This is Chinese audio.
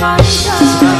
my